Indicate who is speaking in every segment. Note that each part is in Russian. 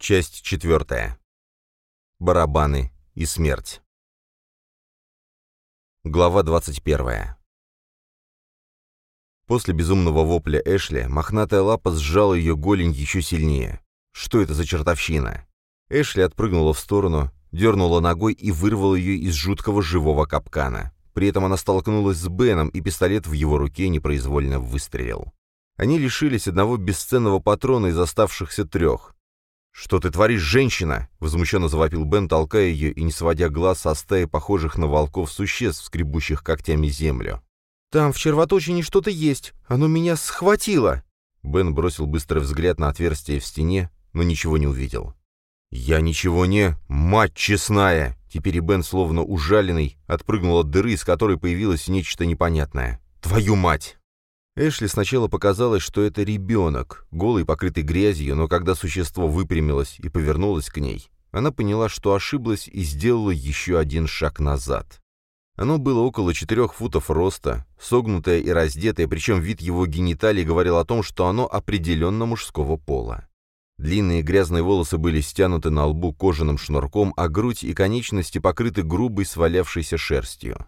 Speaker 1: Часть четвертая. Барабаны и смерть. Глава 21. После безумного вопля Эшли мохнатая лапа сжала ее голень еще сильнее. Что это за чертовщина? Эшли отпрыгнула в сторону, дернула ногой и вырвала ее из жуткого живого капкана. При этом она столкнулась с Беном, и пистолет в его руке непроизвольно выстрелил. Они лишились одного бесценного патрона из оставшихся трех. «Что ты творишь, женщина?» — возмущенно завопил Бен, толкая ее и не сводя глаз со стаи похожих на волков существ, скребущих когтями землю.
Speaker 2: «Там в червоточине что-то есть. Оно меня схватило!»
Speaker 1: Бен бросил быстрый взгляд на отверстие в стене, но ничего не увидел. «Я ничего не... Мать честная!» Теперь и Бен, словно ужаленный, отпрыгнул от дыры, из которой появилось нечто непонятное. «Твою мать!» Эшли сначала показалось, что это ребенок, голый, покрытый грязью, но когда существо выпрямилось и повернулось к ней, она поняла, что ошиблась и сделала еще один шаг назад. Оно было около четырех футов роста, согнутое и раздетое, причем вид его гениталий говорил о том, что оно определенно мужского пола. Длинные грязные волосы были стянуты на лбу кожаным шнурком, а грудь и конечности покрыты грубой свалявшейся шерстью.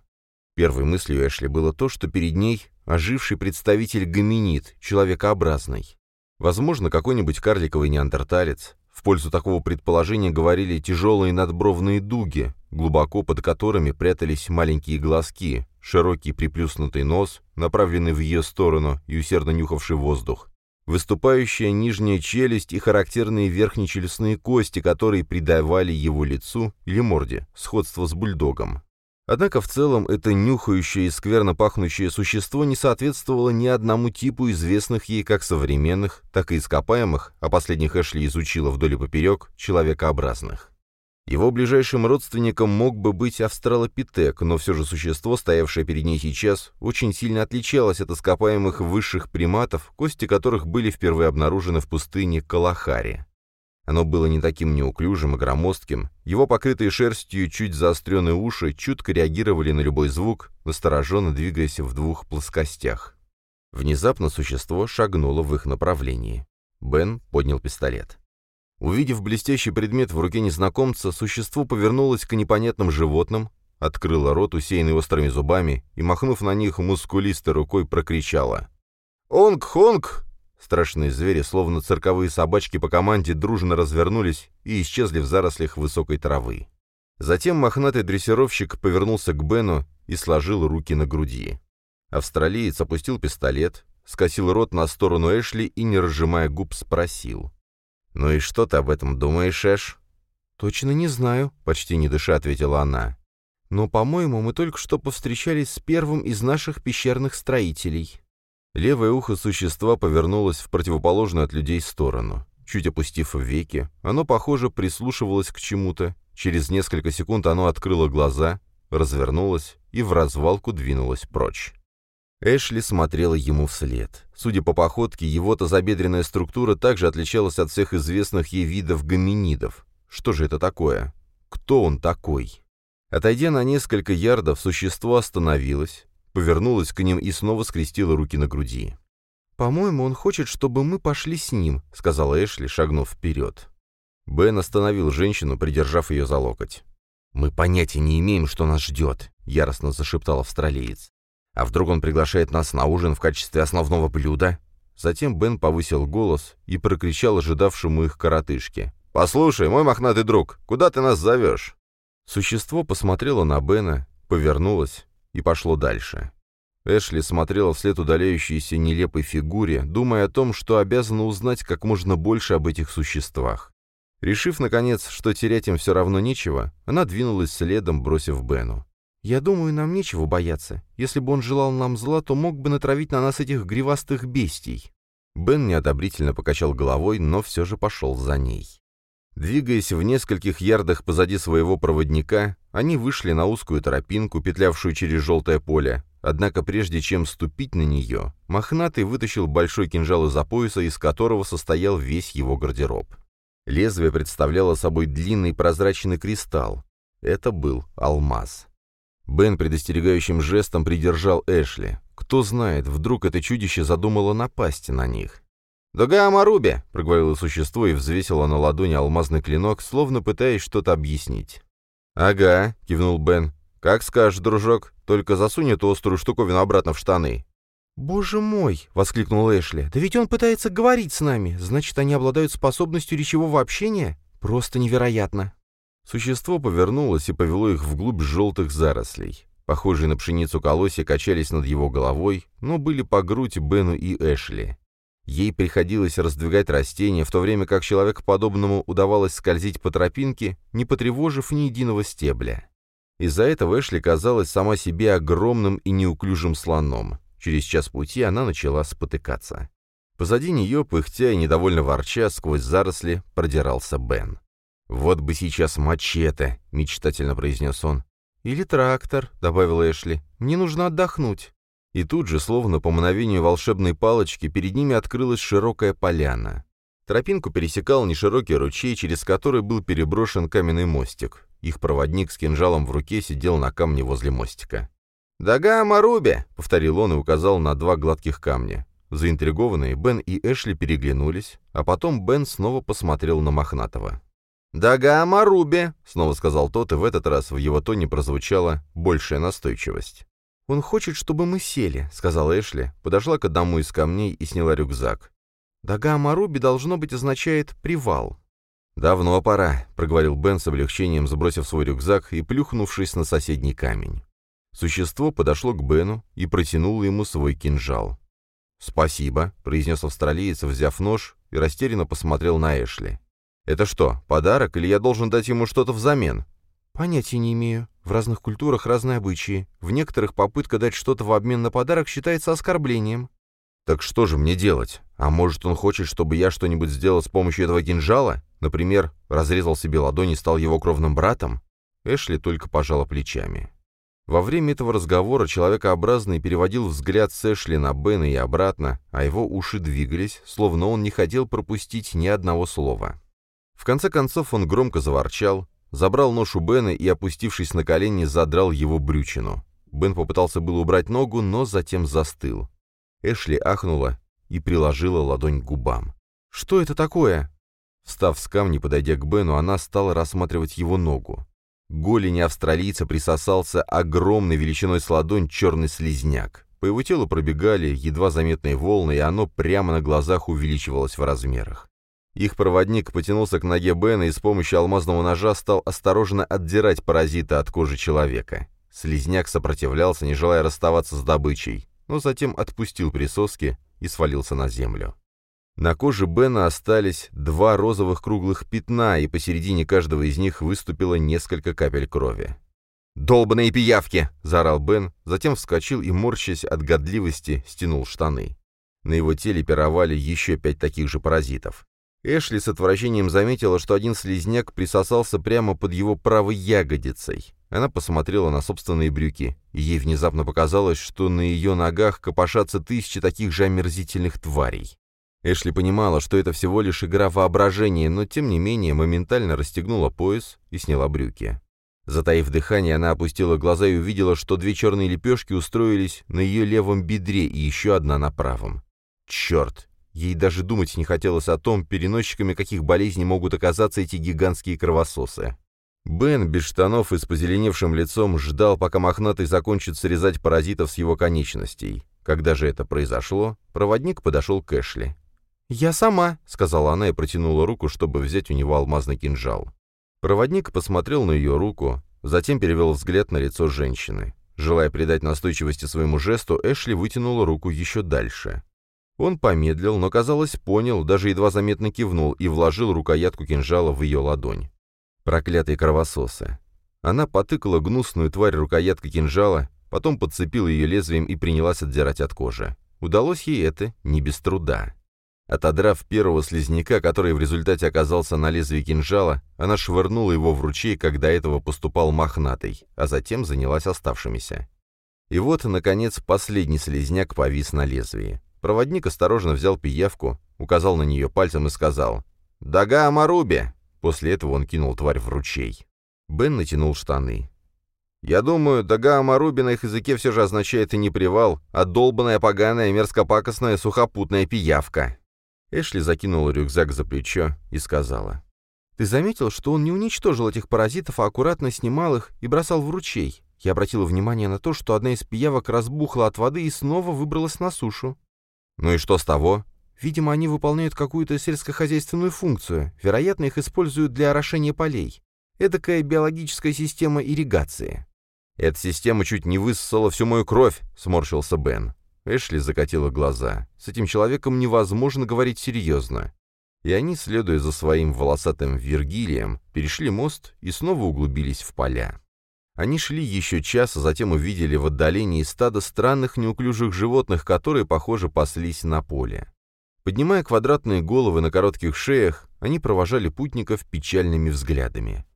Speaker 1: Первой мыслью Эшли было то, что перед ней оживший представитель гоминид, человекообразный. Возможно, какой-нибудь карликовый неандерталец. В пользу такого предположения говорили тяжелые надбровные дуги, глубоко под которыми прятались маленькие глазки, широкий приплюснутый нос, направленный в ее сторону и усердно нюхавший воздух, выступающая нижняя челюсть и характерные верхнечелюстные кости, которые придавали его лицу или морде сходство с бульдогом. Однако в целом это нюхающее и скверно пахнущее существо не соответствовало ни одному типу известных ей как современных, так и ископаемых, а последних Эшли изучила вдоль и поперек, человекообразных. Его ближайшим родственником мог бы быть австралопитек, но все же существо, стоявшее перед ней сейчас, очень сильно отличалось от ископаемых высших приматов, кости которых были впервые обнаружены в пустыне Калахари. Оно было не таким неуклюжим и громоздким, его покрытые шерстью чуть заостренные уши чутко реагировали на любой звук, настороженно двигаясь в двух плоскостях. Внезапно существо шагнуло в их направлении. Бен поднял пистолет. Увидев блестящий предмет в руке незнакомца, существо повернулось к непонятным животным, открыло рот, усеянный острыми зубами, и, махнув на них мускулистой рукой, прокричало. «Онг-хонг! Страшные звери, словно цирковые собачки по команде, дружно развернулись и исчезли в зарослях высокой травы. Затем мохнатый дрессировщик повернулся к Бену и сложил руки на груди. Австралиец опустил пистолет, скосил рот на сторону Эшли и, не разжимая губ, спросил. «Ну и что ты об этом думаешь, Эш?»
Speaker 2: «Точно не знаю», — почти не дыша ответила она. «Но, по-моему, мы только что повстречались с первым из наших пещерных строителей».
Speaker 1: Левое ухо существа повернулось в противоположную от людей сторону. Чуть опустив веки, оно, похоже, прислушивалось к чему-то. Через несколько секунд оно открыло глаза, развернулось и в развалку двинулось прочь. Эшли смотрела ему вслед. Судя по походке, его тазобедренная структура также отличалась от всех известных ей видов гоминидов. Что же это такое? Кто он такой? Отойдя на несколько ярдов, существо остановилось, повернулась к ним и снова скрестила руки на груди.
Speaker 2: «По-моему, он хочет, чтобы мы пошли с ним», — сказала Эшли, шагнув вперед.
Speaker 1: Бен остановил женщину, придержав ее за локоть.
Speaker 2: «Мы понятия не имеем, что нас ждет», — яростно зашептал австралиец.
Speaker 1: «А вдруг он приглашает нас на ужин в качестве основного блюда?» Затем Бен повысил голос и прокричал ожидавшему их коротышке. «Послушай, мой мохнатый друг, куда ты нас зовешь?» Существо посмотрело на Бена, повернулось и пошло дальше. Эшли смотрела вслед удаляющейся нелепой фигуре, думая о том, что обязана узнать как можно больше об этих существах. Решив, наконец, что терять им все равно нечего, она двинулась следом, бросив Бену.
Speaker 2: «Я думаю, нам нечего бояться. Если бы он желал нам зла, то мог бы натравить на нас этих гривастых бестий».
Speaker 1: Бен неодобрительно покачал головой, но все же пошел за ней. Двигаясь в нескольких ярдах позади своего проводника, они вышли на узкую тропинку, петлявшую через желтое поле. Однако прежде чем ступить на нее, Мохнатый вытащил большой кинжал из-за пояса, из которого состоял весь его гардероб. Лезвие представляло собой длинный прозрачный кристалл. Это был алмаз. Бен предостерегающим жестом придержал Эшли. Кто знает, вдруг это чудище задумало напасть на них. «Дуга Амаруби!» — проговорило существо и взвесило на ладони алмазный клинок, словно пытаясь что-то объяснить. «Ага», — кивнул Бен. «Как скажешь, дружок, только засунь эту острую штуковину обратно в штаны».
Speaker 2: «Боже мой!» — воскликнул Эшли. «Да ведь он пытается говорить с нами. Значит, они обладают способностью речевого общения? Просто невероятно!»
Speaker 1: Существо повернулось и повело их вглубь желтых зарослей. Похожие на пшеницу колосья качались над его головой, но были по грудь Бену и Эшли. Ей приходилось раздвигать растения, в то время как человекоподобному удавалось скользить по тропинке, не потревожив ни единого стебля. Из-за этого Эшли казалась сама себе огромным и неуклюжим слоном. Через час пути она начала спотыкаться. Позади нее, пыхтя и недовольно ворча, сквозь заросли продирался Бен. «Вот бы сейчас мачете», — мечтательно произнес он.
Speaker 2: «Или трактор», — добавил Эшли. «Мне нужно отдохнуть».
Speaker 1: И тут же, словно по мановению волшебной палочки, перед ними открылась широкая поляна. Тропинку пересекал неширокий ручей, через который был переброшен каменный мостик. Их проводник с кинжалом в руке сидел на камне возле мостика. «Дага Маруби!» — повторил он и указал на два гладких камня. Заинтригованные, Бен и Эшли переглянулись, а потом Бен снова посмотрел на Мохнатого. «Дага Маруби!» — снова сказал тот, и в этот раз в его тоне прозвучала большая настойчивость.
Speaker 2: «Он хочет, чтобы мы сели», — сказала Эшли, подошла к одному из камней и сняла рюкзак. «Дага Маруби, должно быть, означает «привал».
Speaker 1: «Давно пора», — проговорил Бен с облегчением, сбросив свой рюкзак и плюхнувшись на соседний камень. Существо подошло к Бену и протянуло ему свой кинжал. «Спасибо», — произнес австралиец, взяв нож, и растерянно посмотрел на Эшли. «Это что, подарок, или я должен дать ему что-то взамен?»
Speaker 2: «Понятия не имею. В разных культурах разные обычаи. В некоторых попытка дать что-то в обмен на подарок считается оскорблением».
Speaker 1: «Так что же мне делать? А может, он хочет, чтобы я что-нибудь сделал с помощью этого кинжала? Например, разрезал себе ладонь и стал его кровным братом?» Эшли только пожала плечами. Во время этого разговора человекообразный переводил взгляд с Эшли на Бена и обратно, а его уши двигались, словно он не хотел пропустить ни одного слова. В конце концов он громко заворчал, забрал нож у Бена и, опустившись на колени, задрал его брючину. Бен попытался было убрать ногу, но затем застыл. Эшли ахнула и приложила ладонь к губам.
Speaker 2: «Что это такое?»
Speaker 1: Встав с камня, подойдя к Бену, она стала рассматривать его ногу. К голени австралийца присосался огромной величиной с ладонь черный слизняк. По его телу пробегали едва заметные волны, и оно прямо на глазах увеличивалось в размерах. Их проводник потянулся к ноге Бена и с помощью алмазного ножа стал осторожно отдирать паразита от кожи человека. Слизняк сопротивлялся, не желая расставаться с добычей, но затем отпустил присоски и свалился на землю. На коже Бена остались два розовых круглых пятна, и посередине каждого из них выступило несколько капель крови. «Долбаные пиявки!» — заорал Бен, затем вскочил и, морщась от годливости, стянул штаны. На его теле пировали еще пять таких же паразитов. Эшли с отвращением заметила, что один слизняк присосался прямо под его правой ягодицей. Она посмотрела на собственные брюки, и ей внезапно показалось, что на ее ногах копошатся тысячи таких же омерзительных тварей. Эшли понимала, что это всего лишь игра воображения, но тем не менее моментально расстегнула пояс и сняла брюки. Затаив дыхание, она опустила глаза и увидела, что две черные лепешки устроились на ее левом бедре и еще одна на правом. Черт! Ей даже думать не хотелось о том, переносчиками каких болезней могут оказаться эти гигантские кровососы. Бен, без штанов и с позеленевшим лицом, ждал, пока мохнатый закончит срезать паразитов с его конечностей. Когда же это произошло, проводник подошел к Эшли.
Speaker 2: «Я сама», —
Speaker 1: сказала она и протянула руку, чтобы взять у него алмазный кинжал. Проводник посмотрел на ее руку, затем перевел взгляд на лицо женщины. Желая придать настойчивости своему жесту, Эшли вытянула руку еще дальше. Он помедлил, но, казалось, понял, даже едва заметно кивнул и вложил рукоятку кинжала в ее ладонь. Проклятые кровососы. Она потыкала гнусную тварь рукояткой кинжала, потом подцепила ее лезвием и принялась отдирать от кожи. Удалось ей это не без труда. Отодрав первого слизняка, который в результате оказался на лезвии кинжала, она швырнула его в ручей, когда этого поступал мохнатый, а затем занялась оставшимися. И вот, наконец, последний слизняк повис на лезвии. Проводник осторожно взял пиявку, указал на нее пальцем и сказал «Дага Амаруби!» После этого он кинул тварь в ручей. Бен натянул штаны. «Я думаю, Дага Амаруби на их языке все же означает и не привал, а долбаная, поганая, мерзкопакостная, сухопутная пиявка».
Speaker 2: Эшли закинула рюкзак за плечо и сказала. «Ты заметил, что он не уничтожил этих паразитов, а аккуратно снимал их и бросал в ручей? Я обратила внимание на то, что одна из пиявок разбухла от воды и снова выбралась на сушу».
Speaker 1: «Ну и что с того?»
Speaker 2: «Видимо, они выполняют какую-то сельскохозяйственную функцию. Вероятно, их используют для орошения полей. Эдакая биологическая система ирригации».
Speaker 1: «Эта система чуть не высосала всю мою кровь», — сморщился Бен. Эшли закатила глаза. С этим человеком невозможно говорить серьезно. И они, следуя за своим волосатым Вергилием, перешли мост и снова углубились в поля. Они шли еще час, а затем увидели в отдалении стадо странных неуклюжих животных, которые, похоже, паслись на поле. Поднимая квадратные головы на коротких шеях, они провожали путников печальными взглядами.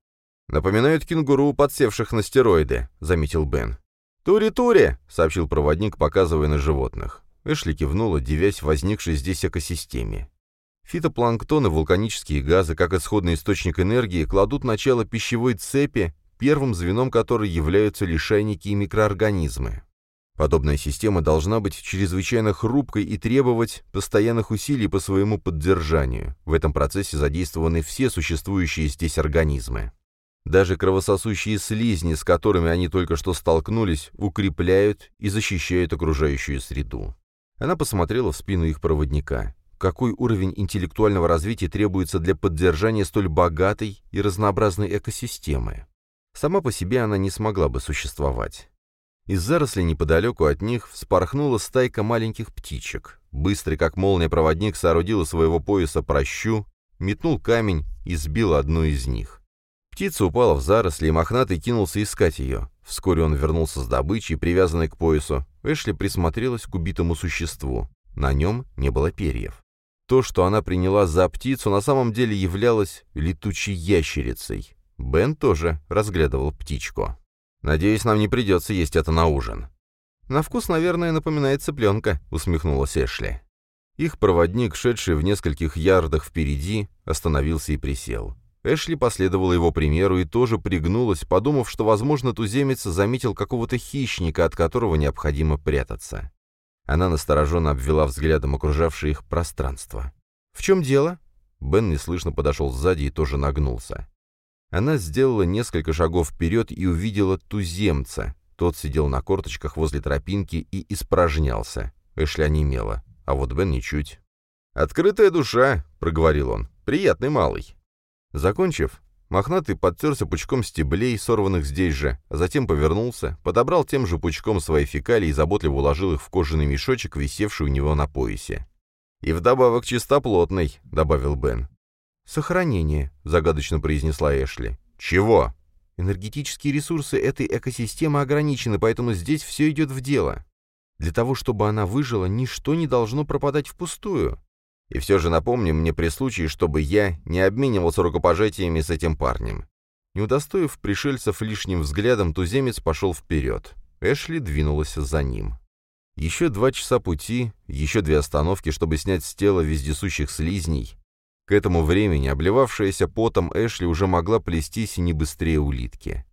Speaker 1: «Напоминают кенгуру, подсевших на стероиды», — заметил Бен. «Тури-тури!» — сообщил проводник, показывая на животных. Эшли кивнула, девясь возникшей здесь экосистеме. Фитопланктон и вулканические газы, как исходный источник энергии, кладут начало пищевой цепи, первым звеном которой являются лишайники и микроорганизмы. Подобная система должна быть чрезвычайно хрупкой и требовать постоянных усилий по своему поддержанию. В этом процессе задействованы все существующие здесь организмы. Даже кровососущие слизни, с которыми они только что столкнулись, укрепляют и защищают окружающую среду. Она посмотрела в спину их проводника. Какой уровень интеллектуального развития требуется для поддержания столь богатой и разнообразной экосистемы? Сама по себе она не смогла бы существовать. Из зарослей неподалеку от них вспорхнула стайка маленьких птичек. Быстрый, как молния, проводник соорудил из своего пояса прощу, метнул камень и сбил одну из них. Птица упала в заросли, и мохнатый кинулся искать ее. Вскоре он вернулся с добычей, привязанной к поясу. Эшли присмотрелась к убитому существу. На нем не было перьев. То, что она приняла за птицу, на самом деле являлось летучей ящерицей. Бен тоже разглядывал птичку. «Надеюсь, нам не придется есть это на ужин». «На вкус, наверное, напоминает цыпленка», — усмехнулась Эшли. Их проводник, шедший в нескольких ярдах впереди, остановился и присел. Эшли последовала его примеру и тоже пригнулась, подумав, что, возможно, туземец заметил какого-то хищника, от которого необходимо прятаться. Она настороженно обвела взглядом окружавшее их пространство. «В чем дело?» Бен неслышно подошел сзади и тоже нагнулся. Она сделала несколько шагов вперед и увидела туземца. Тот сидел на корточках возле тропинки и испражнялся. Эшли онемела, а вот Бен ничуть. «Открытая душа», — проговорил он, — «приятный малый». Закончив, мохнатый подтерся пучком стеблей, сорванных здесь же, а затем повернулся, подобрал тем же пучком свои фекалии и заботливо уложил их в кожаный мешочек, висевший у него на поясе. «И вдобавок чистоплотный», — добавил Бен. «Сохранение», — загадочно произнесла Эшли. «Чего?» «Энергетические ресурсы этой экосистемы ограничены, поэтому здесь все идет в дело. Для того, чтобы она выжила, ничто не должно пропадать впустую. И все же напомни мне при случае, чтобы я не обменивался рукопожатиями с этим парнем. Не удостоив пришельцев лишним взглядом, туземец пошел вперед. Эшли двинулась за ним. Еще два часа пути, еще две остановки, чтобы снять с тела вездесущих слизней. К этому времени обливавшаяся потом Эшли уже могла плестись не быстрее улитки.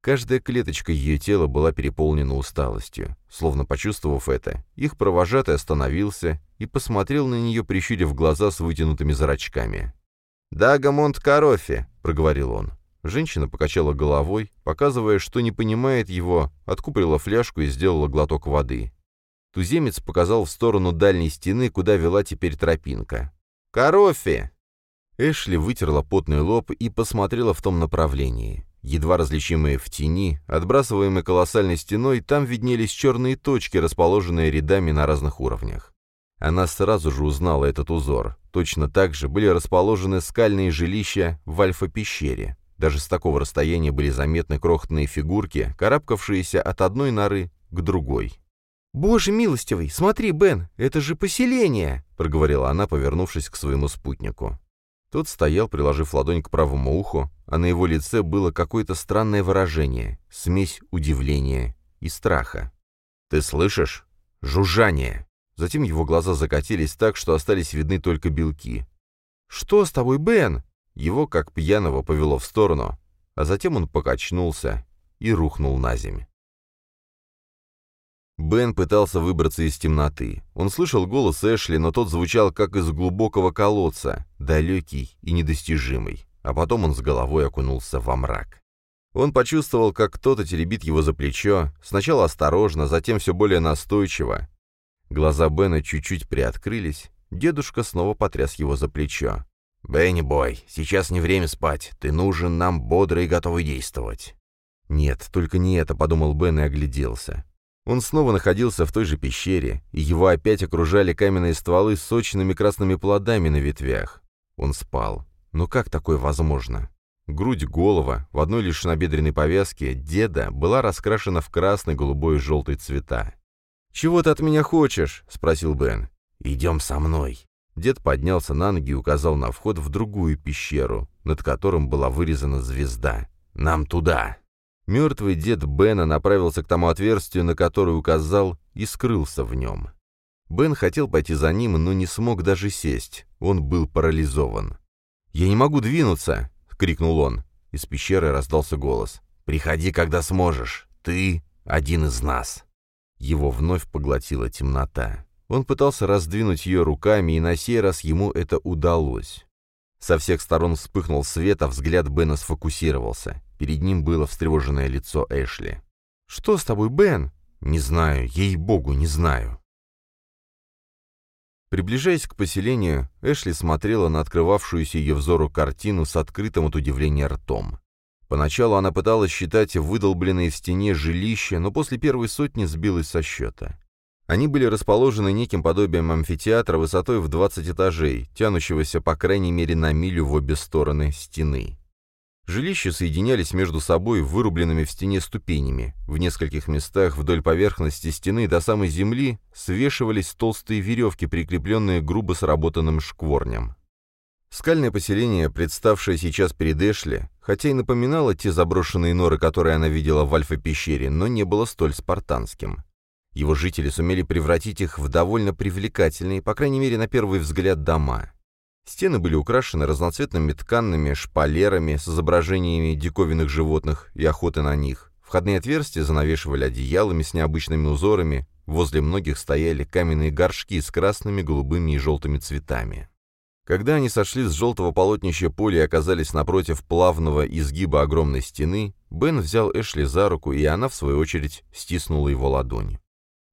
Speaker 1: Каждая клеточка ее тела была переполнена усталостью. Словно почувствовав это, их провожатый остановился и посмотрел на нее, прищурив глаза с вытянутыми зрачками. «Дагамонт Карофи», — проговорил он. Женщина покачала головой, показывая, что не понимает его, откупорила фляжку и сделала глоток воды. Туземец показал в сторону дальней стены, куда вела теперь тропинка. «Карофи!» Эшли вытерла потный лоб и посмотрела в том направлении. Едва различимые в тени, отбрасываемые колоссальной стеной, там виднелись черные точки, расположенные рядами на разных уровнях. Она сразу же узнала этот узор. Точно так же были расположены скальные жилища в Альфа-пещере. Даже с такого расстояния были заметны крохотные фигурки, карабкавшиеся от одной норы к другой. «Боже милостивый, смотри, Бен, это же поселение!» — проговорила она, повернувшись к своему спутнику. Тот стоял, приложив ладонь к правому уху, а на его лице было какое-то странное выражение, смесь удивления и страха. «Ты слышишь? Жужжание!» Затем его глаза закатились так, что остались видны только белки. «Что с тобой, Бен?» Его, как пьяного, повело в сторону, а затем он покачнулся и рухнул на земь. Бен пытался выбраться из темноты. Он слышал голос Эшли, но тот звучал как из глубокого колодца, далекий и недостижимый. А потом он с головой окунулся во мрак. Он почувствовал, как кто-то теребит его за плечо, сначала осторожно, затем все более настойчиво. Глаза Бена чуть-чуть приоткрылись, дедушка снова потряс его за плечо. «Бенни Бой, сейчас не время спать, ты нужен нам бодро и готовый действовать». «Нет, только не это», — подумал Бен и огляделся. Он снова находился в той же пещере, и его опять окружали каменные стволы с сочными красными плодами на ветвях. Он спал. Но как такое возможно? Грудь, голова, в одной лишь набедренной повязке, деда была раскрашена в красный, голубой и желтый цвета. «Чего ты от меня хочешь?» — спросил Бен. «Идем со мной». Дед поднялся на ноги и указал на вход в другую пещеру, над которым была вырезана звезда. «Нам туда!» Мертвый дед Бена направился к тому отверстию, на которое указал, и скрылся в нем. Бен хотел пойти за ним, но не смог даже сесть. Он был парализован. «Я не могу двинуться!» — крикнул он. Из пещеры раздался голос. «Приходи, когда сможешь. Ты один из нас». Его вновь поглотила темнота. Он пытался раздвинуть ее руками, и на сей раз ему это удалось. Со всех сторон вспыхнул свет, а взгляд Бена сфокусировался. Перед ним было встревоженное лицо Эшли. «Что с тобой, Бен?» «Не знаю, ей-богу, не знаю». Приближаясь к поселению, Эшли смотрела на открывавшуюся ее взору картину с открытым от удивления ртом. Поначалу она пыталась считать выдолбленные в стене жилища, но после первой сотни сбилась со счета. Они были расположены неким подобием амфитеатра высотой в 20 этажей, тянущегося по крайней мере на милю в обе стороны стены. Жилища соединялись между собой вырубленными в стене ступенями. В нескольких местах вдоль поверхности стены до самой земли свешивались толстые веревки, прикрепленные грубо сработанным шкворнем. Скальное поселение, представшее сейчас перед Эшли, хотя и напоминало те заброшенные норы, которые она видела в Альфа-пещере, но не было столь спартанским. Его жители сумели превратить их в довольно привлекательные, по крайней мере на первый взгляд, дома. Стены были украшены разноцветными тканными шпалерами с изображениями диковинных животных и охоты на них. Входные отверстия занавешивали одеялами с необычными узорами, возле многих стояли каменные горшки с красными, голубыми и желтыми цветами. Когда они сошли с желтого полотнища поля и оказались напротив плавного изгиба огромной стены, Бен взял Эшли за руку, и она, в свою очередь, стиснула его ладонь.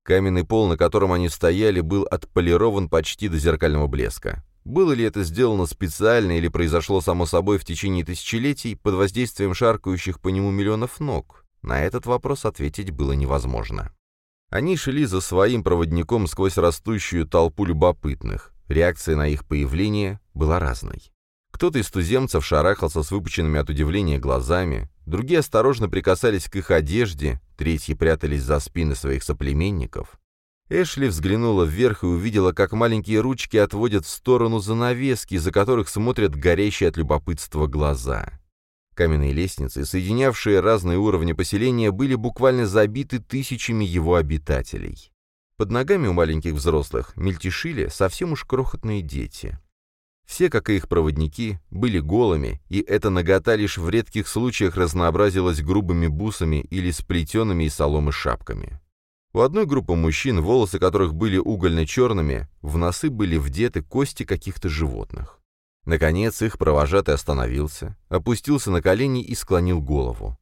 Speaker 1: Каменный пол, на котором они стояли, был отполирован почти до зеркального блеска. Было ли это сделано специально или произошло само собой в течение тысячелетий под воздействием шаркающих по нему миллионов ног? На этот вопрос ответить было невозможно. Они шли за своим проводником сквозь растущую толпу любопытных. Реакция на их появление была разной. Кто-то из туземцев шарахался с выпученными от удивления глазами, другие осторожно прикасались к их одежде, третьи прятались за спины своих соплеменников. Эшли взглянула вверх и увидела, как маленькие ручки отводят в сторону занавески, за которых смотрят горящие от любопытства глаза. Каменные лестницы, соединявшие разные уровни поселения, были буквально забиты тысячами его обитателей. Под ногами у маленьких взрослых мельтешили совсем уж крохотные дети. Все, как и их проводники, были голыми, и эта нагота лишь в редких случаях разнообразилась грубыми бусами или сплетенными из соломы шапками. У одной группы мужчин, волосы которых были угольно-черными, в носы были вдеты кости каких-то животных. Наконец их провожатый остановился, опустился на колени и склонил голову.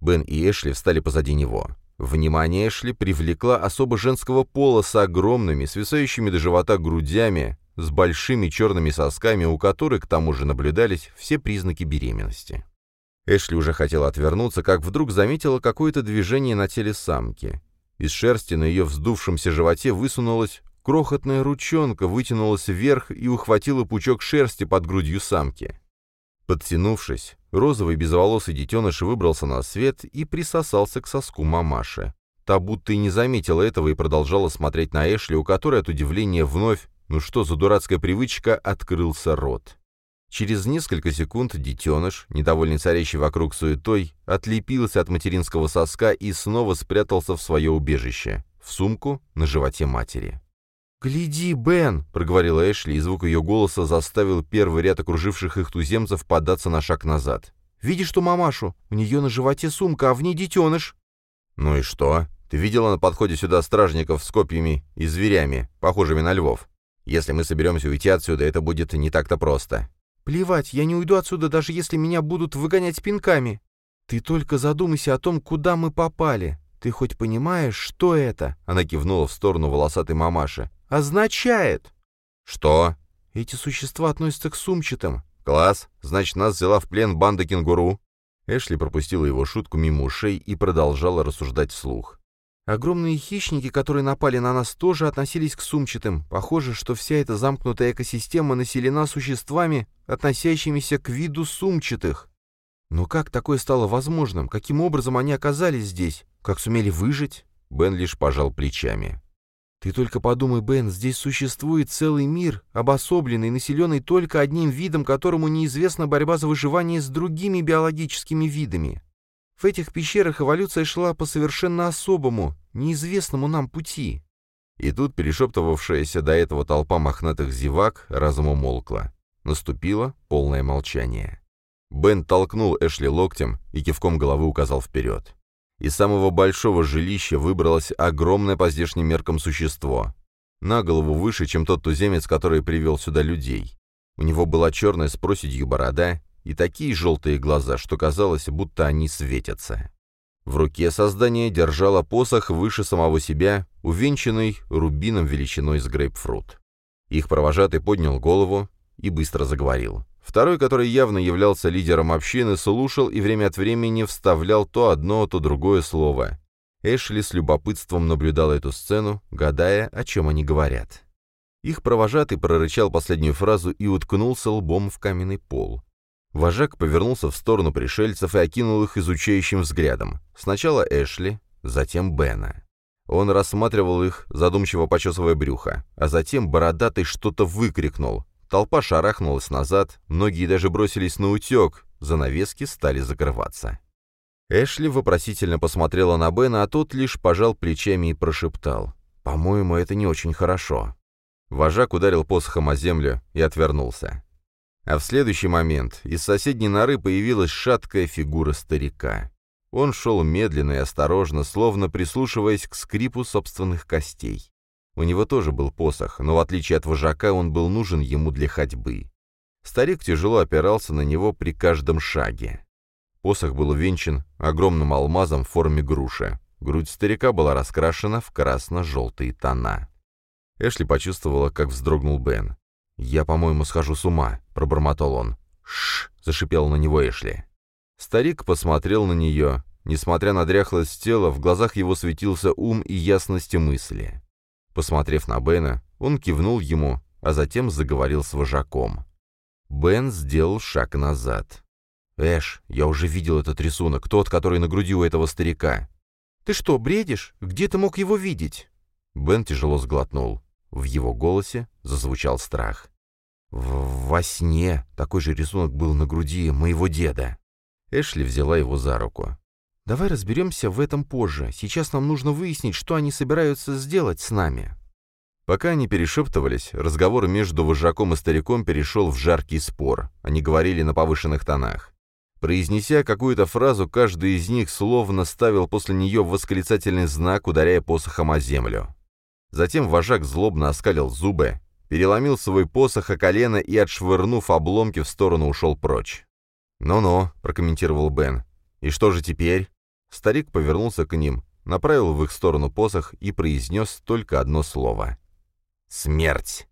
Speaker 1: Бен и Эшли встали позади него. Внимание Эшли привлекла особо женского пола с огромными, свисающими до живота грудями, с большими черными сосками, у которых к тому же наблюдались все признаки беременности. Эшли уже хотела отвернуться, как вдруг заметила какое-то движение на теле самки. Из шерсти на ее вздувшемся животе высунулась крохотная ручонка, вытянулась вверх и ухватила пучок шерсти под грудью самки. Подтянувшись, розовый безволосый детеныш выбрался на свет и присосался к соску мамаши. Та будто и не заметила этого и продолжала смотреть на Эшли, у которой от удивления вновь, ну что за дурацкая привычка, открылся рот. Через несколько секунд детеныш, недовольный царящий вокруг суетой, отлепился от материнского соска и снова спрятался в свое убежище, в сумку на животе матери. «Гляди, Бен!» — проговорила Эшли, и звук ее голоса заставил первый ряд окруживших их туземцев податься на шаг назад. «Видишь ту мамашу? У нее на животе сумка, а в ней детеныш!» «Ну и что?» — Ты видела на подходе сюда стражников с копьями и зверями, похожими на львов? Если мы соберемся уйти отсюда, это будет не так-то просто».
Speaker 2: «Плевать, я не уйду отсюда, даже если меня будут выгонять пинками. Ты только задумайся о том, куда мы попали. Ты хоть понимаешь, что это?» Она кивнула в сторону волосатой мамаши. «Означает!»
Speaker 1: «Что?»
Speaker 2: «Эти существа относятся к сумчатым».
Speaker 1: «Класс. Значит, нас взяла в плен банда кенгуру». Эшли пропустила его шутку мимо ушей и продолжала рассуждать вслух.
Speaker 2: Огромные хищники, которые напали на нас, тоже относились к сумчатым. Похоже, что вся эта замкнутая экосистема населена существами, относящимися к виду сумчатых. Но как такое стало возможным? Каким образом они оказались здесь? Как сумели выжить?
Speaker 1: Бен лишь пожал плечами.
Speaker 2: Ты только подумай, Бен, здесь существует целый мир, обособленный, населенный только одним видом, которому неизвестна борьба за выживание с другими биологическими видами. В этих пещерах эволюция шла по совершенно особому, неизвестному нам пути.
Speaker 1: И тут перешептывавшаяся до этого толпа мохнатых зевак разом умолкла. Наступило полное молчание. Бен толкнул Эшли локтем и кивком головы указал вперед. Из самого большого жилища выбралось огромное по здешним меркам существо. На голову выше, чем тот туземец, который привел сюда людей. У него была черная с проседью борода и такие желтые глаза, что казалось, будто они светятся. В руке создание держало посох выше самого себя, увенчанный рубином величиной с грейпфрут. Их провожатый поднял голову и быстро заговорил. Второй, который явно являлся лидером общины, слушал и время от времени вставлял то одно, то другое слово. Эшли с любопытством наблюдал эту сцену, гадая, о чем они говорят. Их провожатый прорычал последнюю фразу и уткнулся лбом в каменный пол. Вожак повернулся в сторону пришельцев и окинул их изучающим взглядом. Сначала Эшли, затем Бена. Он рассматривал их, задумчиво почесывая брюхо, а затем бородатый что-то выкрикнул. Толпа шарахнулась назад, многие даже бросились на утек, занавески стали закрываться. Эшли вопросительно посмотрела на Бена, а тот лишь пожал плечами и прошептал. «По-моему, это не очень хорошо». Вожак ударил посохом о землю и отвернулся. А в следующий момент из соседней норы появилась шаткая фигура старика. Он шел медленно и осторожно, словно прислушиваясь к скрипу собственных костей. У него тоже был посох, но в отличие от вожака он был нужен ему для ходьбы. Старик тяжело опирался на него при каждом шаге. Посох был увенчан огромным алмазом в форме груши. Грудь старика была раскрашена в красно-желтые тона. Эшли почувствовала, как вздрогнул Бен. «Я, по-моему, схожу с ума», — пробормотал он. «Шш!» — зашипел на него Эшли. Старик посмотрел на нее. Несмотря на дряхлость тела, в глазах его светился ум и ясность мысли. Посмотрев на Бена, он кивнул ему, а затем заговорил с вожаком. Бен сделал шаг назад. «Эш, я уже видел этот рисунок, тот, который на груди у этого старика».
Speaker 2: «Ты что, бредишь? Где ты мог его видеть?»
Speaker 1: Бен тяжело сглотнул. В его голосе зазвучал страх.
Speaker 2: В «Во сне такой же рисунок был на груди моего деда».
Speaker 1: Эшли взяла его за руку.
Speaker 2: «Давай разберемся в этом позже. Сейчас нам нужно выяснить, что они собираются сделать с нами».
Speaker 1: Пока они перешептывались, разговор между вожаком и стариком перешел в жаркий спор. Они говорили на повышенных тонах. Произнеся какую-то фразу, каждый из них словно ставил после нее восклицательный знак, ударяя посохом о землю. Затем вожак злобно оскалил зубы, переломил свой посох о колено и, отшвырнув обломки в сторону, ушел прочь. «Ну-ну», — прокомментировал Бен. «И что же теперь?» Старик повернулся к ним, направил в их сторону посох и произнес только одно слово. «Смерть!»